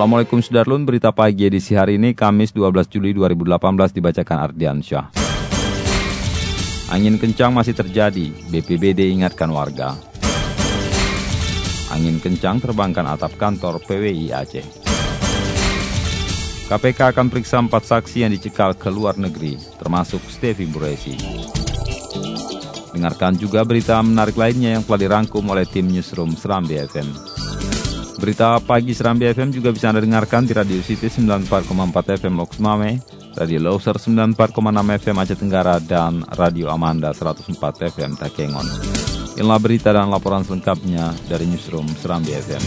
Assalamualaikum Sudarlun, berita pagi edisi hari ini Kamis 12 Juli 2018 dibacakan Ardian Syah. Angin kencang masih terjadi, BPBD ingatkan warga. Angin kencang terbangkan atap kantor PWI Aceh. KPK akan periksa empat saksi yang dicekal ke luar negeri, termasuk Stevi Buresi. Dengarkan juga berita menarik lainnya yang telah dirangkum oleh tim Newsroom Seram BFM. Berita pagi Serambi FM juga bisa Anda dengarkan di Radio City 94,4 FM Loks Mame, Radio Loser 94,6 FM Aceh Tenggara, dan Radio Amanda 104 FM Takengon. Inilah berita dan laporan selengkapnya dari Newsroom Serambi FM.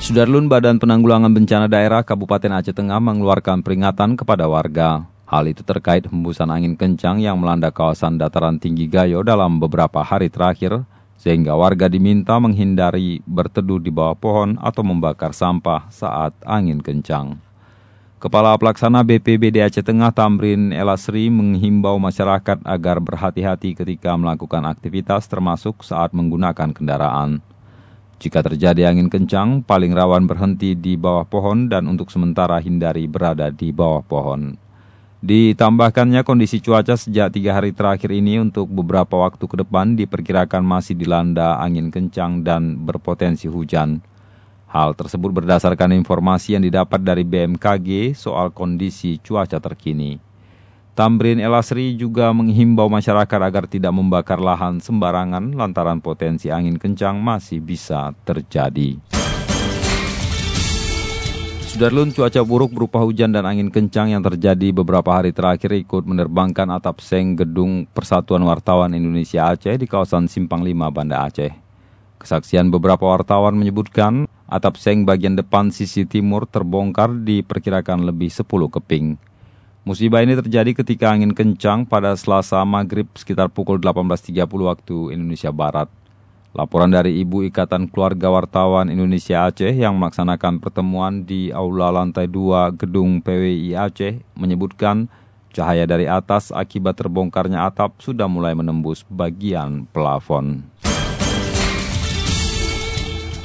Sudarlun Badan Penanggulangan Bencana Daerah Kabupaten Aceh Tengah mengeluarkan peringatan kepada warga. Hal itu terkait hembusan angin kencang yang melanda kawasan dataran tinggi Gayo dalam beberapa hari terakhir, sehingga warga diminta menghindari berteduh di bawah pohon atau membakar sampah saat angin kencang. Kepala Pelaksana BPBD Aceh Tengah Tamrin Elasri menghimbau masyarakat agar berhati-hati ketika melakukan aktivitas termasuk saat menggunakan kendaraan. Jika terjadi angin kencang, paling rawan berhenti di bawah pohon dan untuk sementara hindari berada di bawah pohon. Ditambahkannya kondisi cuaca sejak tiga hari terakhir ini untuk beberapa waktu ke depan diperkirakan masih dilanda angin kencang dan berpotensi hujan. Hal tersebut berdasarkan informasi yang didapat dari BMKG soal kondisi cuaca terkini. Tamrin Elasri juga menghimbau masyarakat agar tidak membakar lahan sembarangan lantaran potensi angin kencang masih bisa terjadi. Sudarlun cuaca buruk berupa hujan dan angin kencang yang terjadi beberapa hari terakhir ikut menerbangkan atap seng gedung Persatuan Wartawan Indonesia Aceh di kawasan Simpang 5 Banda Aceh. Kesaksian beberapa wartawan menyebutkan atap seng bagian depan sisi timur terbongkar diperkirakan lebih 10 keping. Musibah ini terjadi ketika angin kencang pada selasa maghrib sekitar pukul 18.30 waktu Indonesia Barat. Laporan dari Ibu Ikatan Keluarga Wartawan Indonesia Aceh yang melaksanakan pertemuan di Aula Lantai 2 Gedung PWI Aceh menyebutkan cahaya dari atas akibat terbongkarnya atap sudah mulai menembus bagian plafon.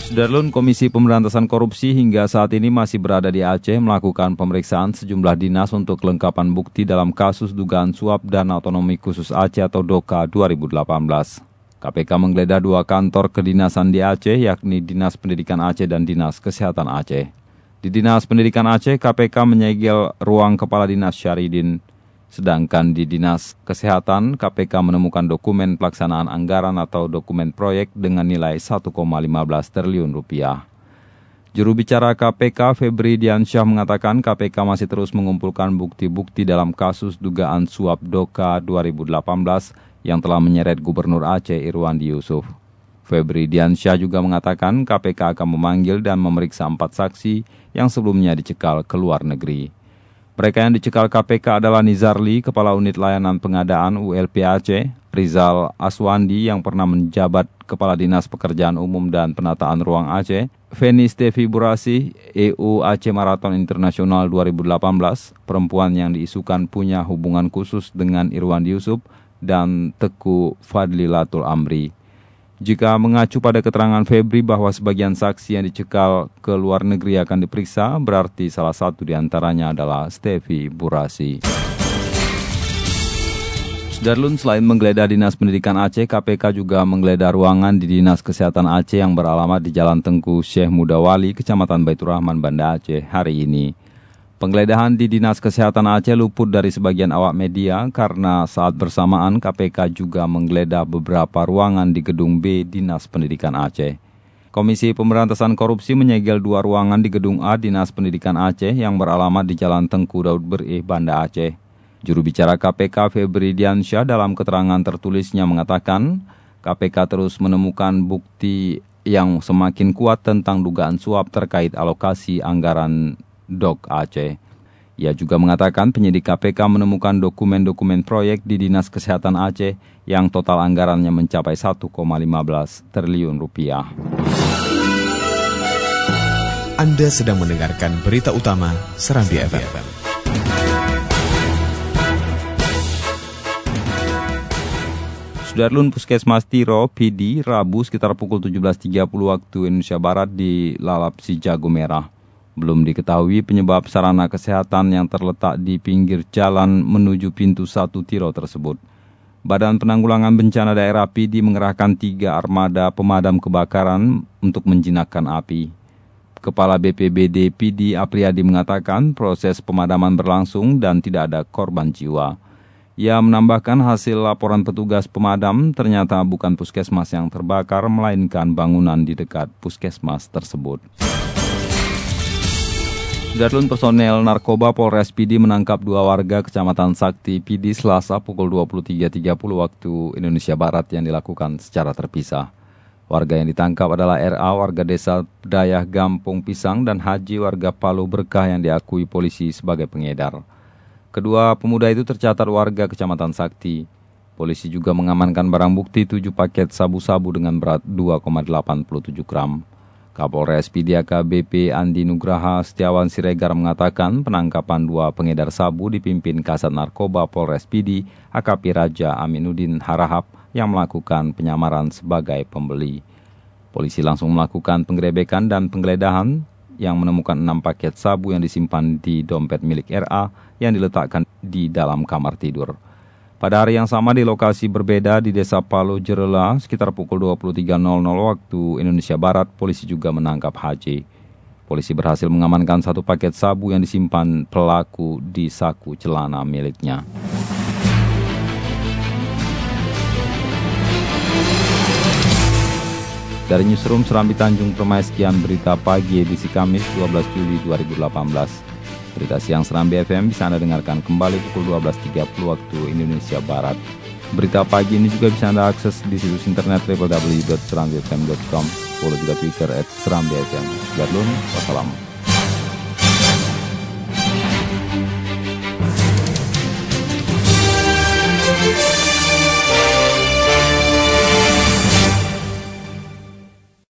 Sudarlun Komisi Pemberantasan Korupsi hingga saat ini masih berada di Aceh melakukan pemeriksaan sejumlah dinas untuk kelengkapan bukti dalam kasus dugaan suap dana otonomi khusus Aceh atau DOKA 2018. KPK menggeledah dua kantor kedinasan di Aceh yakni Dinas Pendidikan Aceh dan Dinas Kesehatan Aceh. Di Dinas Pendidikan Aceh, KPK menyegel ruang Kepala Dinas Syaridin Sedangkan di Dinas Kesehatan, KPK menemukan dokumen pelaksanaan anggaran atau dokumen proyek dengan nilai 1,15 triliun rupiah. Juru bicara KPK Febri Diansyah mengatakan KPK masih terus mengumpulkan bukti-bukti dalam kasus dugaan suap DOKA 2018 yang telah menyeret Gubernur Aceh Irwandi Yusuf. Febri Diansyah juga mengatakan KPK akan memanggil dan memeriksa empat saksi yang sebelumnya dicekal ke luar negeri. Mereka yang dicekal KPK adalah Nizarli, Kepala Unit Layanan Pengadaan ULP Aceh, Rizal Aswandi yang pernah menjabat Kepala Dinas Pekerjaan Umum dan Penataan Ruang Aceh, Feni Stevi Burasi, EU Aceh Marathon Internasional 2018, perempuan yang diisukan punya hubungan khusus dengan Irwan Yusuf, dan Teku Fadlilatul Amri. Jika mengacu pada keterangan Febri bahwa sebagian saksi yang dicekal ke luar negeri akan diperiksa, berarti salah satu di antaranya adalah Stevi Burasi. Darlun selain menggeledah Dinas Pendidikan Aceh, KPK juga menggeledah ruangan di Dinas Kesehatan Aceh yang beralamat di Jalan Tengku Syekh Mudawali, Kecamatan Baitur Rahman, Banda Aceh hari ini. Penggeledahan di Dinas Kesehatan Aceh luput dari sebagian awak media karena saat bersamaan KPK juga menggeledah beberapa ruangan di Gedung B Dinas Pendidikan Aceh. Komisi Pemberantasan Korupsi menyegel dua ruangan di Gedung A Dinas Pendidikan Aceh yang beralamat di Jalan Tengku Daud Berih, Banda Aceh. Juru bicara KPK Febri Diansyah dalam keterangan tertulisnya mengatakan, KPK terus menemukan bukti yang semakin kuat tentang dugaan suap terkait alokasi anggaran DOK Aceh. Ia juga mengatakan penyidik KPK menemukan dokumen-dokumen proyek di Dinas Kesehatan Aceh yang total anggarannya mencapai 1,15 triliun rupiah. Anda sedang mendengarkan berita utama Serambi FM. Sudarlun Puskesmas Tiro, PD, Rabu sekitar pukul 17.30 waktu Indonesia Barat di Lalapsi Jago Merah. Belum diketahui penyebab sarana kesehatan yang terletak di pinggir jalan menuju pintu satu Tiro tersebut. Badan Penanggulangan Bencana Daerah PD mengerahkan tiga armada pemadam kebakaran untuk menjinakkan api. Kepala BPBD PD Apriadi mengatakan proses pemadaman berlangsung dan tidak ada korban jiwa. Ia menambahkan hasil laporan petugas pemadam ternyata bukan puskesmas yang terbakar, melainkan bangunan di dekat puskesmas tersebut. Darlun personel narkoba Polres PD menangkap dua warga Kecamatan Sakti PD Selasa pukul 23.30 waktu Indonesia Barat yang dilakukan secara terpisah. Warga yang ditangkap adalah RA warga desa Dayah Gampung Pisang dan Haji warga Palu Berkah yang diakui polisi sebagai pengedar. Kedua pemuda itu tercatat warga Kecamatan Sakti. Polisi juga mengamankan barang bukti 7 paket sabu-sabu dengan berat 2,87 gram. Kapolres PD AKBP Andi Nugraha Setiawan Siregar mengatakan penangkapan dua pengedar sabu dipimpin Kasat Narkoba Polres PD AKP Raja Aminuddin Harahap yang melakukan penyamaran sebagai pembeli. Polisi langsung melakukan penggerebekan dan penggeledahan yang menemukan enam paket sabu yang disimpan di dompet milik RA yang diletakkan di dalam kamar tidur. Pada hari yang sama di lokasi berbeda di Desa Palu Jerela sekitar pukul 23.00 waktu Indonesia Barat, polisi juga menangkap Haji. Polisi berhasil mengamankan satu paket sabu yang disimpan pelaku di saku celana miliknya. Dari Newsroom Serambi Tanjung Permai sekian berita pagi edisi Kamis 12 Juli 2018. Berita siang Seram BFM bisa Anda dengarkan kembali pukul 12.30 waktu Indonesia Barat. Berita pagi ini juga bisa Anda akses di situs internet www.serambifm.com. Follow juga Twitter at Seram BFM. Sekian wassalamu.